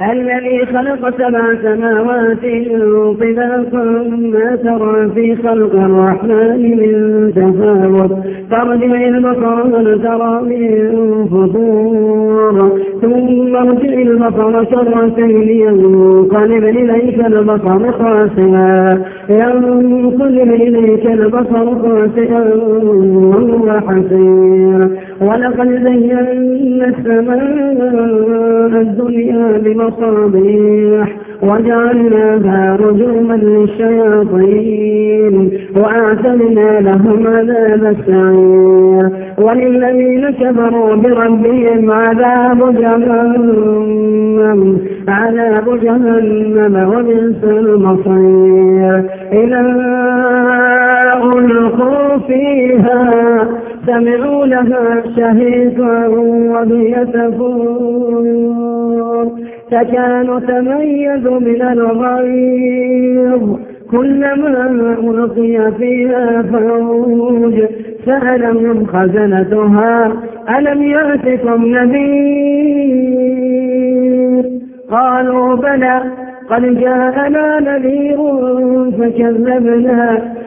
الذي خلق سبع سماوات طباقا ما ترى في خلق الرحمن من تفاوت. فارجع البصر هل ترى من فطور. ثم ارجع البصر كرتين ينقلب إليك البصر خاسئا. ينقلب إليك البصر خاسئا وهو حسير. ولقد زينا السماء الدنيا بمصابيح وجعلناها رجوما للشياطين وأعتدنا لهم عذاب السعير وللذين كفروا بربهم عذاب جهنم عذاب جهنم وبئس المصير إذا ألقوا فيها سمعوا لها شهيدا وهي تفور تكاد تميز من الغيظ. كلما ألقي فيها فوج سألهم خزنتها ألم يأتكم نذير؟ قالوا بلى قد جاءنا نذير فكذبنا.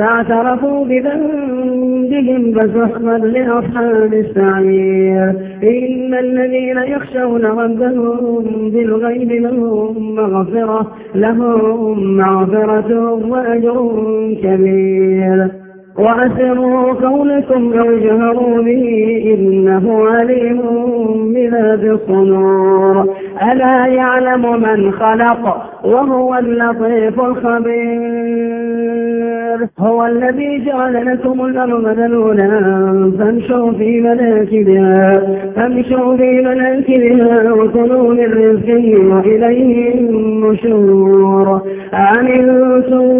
فاعترفوا بذنبهم فسحقا لأصحاب السعير. إن الذين يخشون ربهم بالغيب لهم مغفرة لهم مغفرة وأجر كبير. وأسروا قولكم أو جهروا به إنه عليم بذات الصنور ألا يعلم من خلق؟ وهو اللطيف الخبير. هو الذي جعل لكم الأرض ذلولا فامشوا في مناكبها فامشوا في مناكبها وكلوا من رزقه وإليه النشور. أمنتم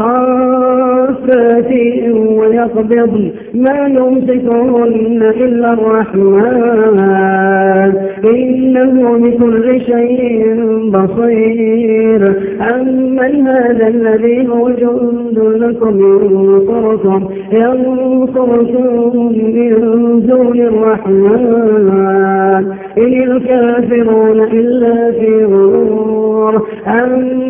صافات ويقبض ما يمسكهن إلا الرحمن. إنه بكل شيء بصير. أمن هذا الذي هو جند لكم ينصركم ينصركم من دون الرحمن. إن الكافرون إلا في غرور. أمن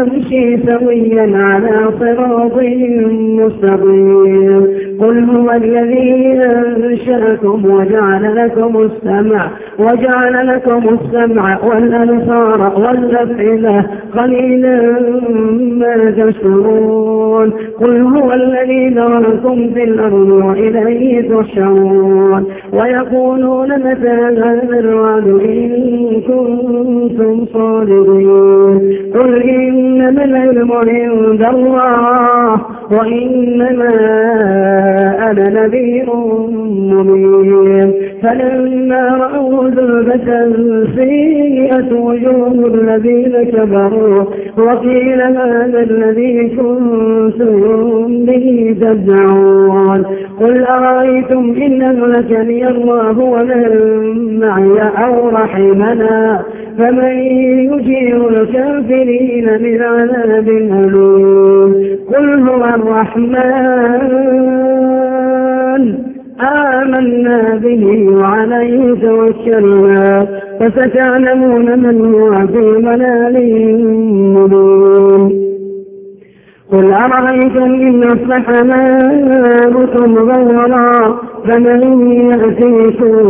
يمشي سويا على صراط مستقيم. قل هو الذي أنشأكم وجعل لكم السمع وجعل لكم السمع والأبصار والأفئدة. قليلا ما تشكرون. قل هو الذي ذركم في الأرض وإليه تحشرون. ويقولون متى هذا الوعد إن كنتم صادقين. قل إنما العلم عند الله وإنما أنا نذير مبين. فلما رأوا ذلبة سيئة وجوه الذين كبروا وقيل هذا الذي كنتم به تدعون. قل أرأيتم إن أهلكني الله ومن معي أو رحمنا؟ فمن يجير الكافرين من عذاب أليم. قل هو الرحمن. آمنا به وعليه توكلنا. فستعلمون من هو في ضلال مبين. قل أرأيتم إن أصبح ماؤكم غورا فمن يأتيكم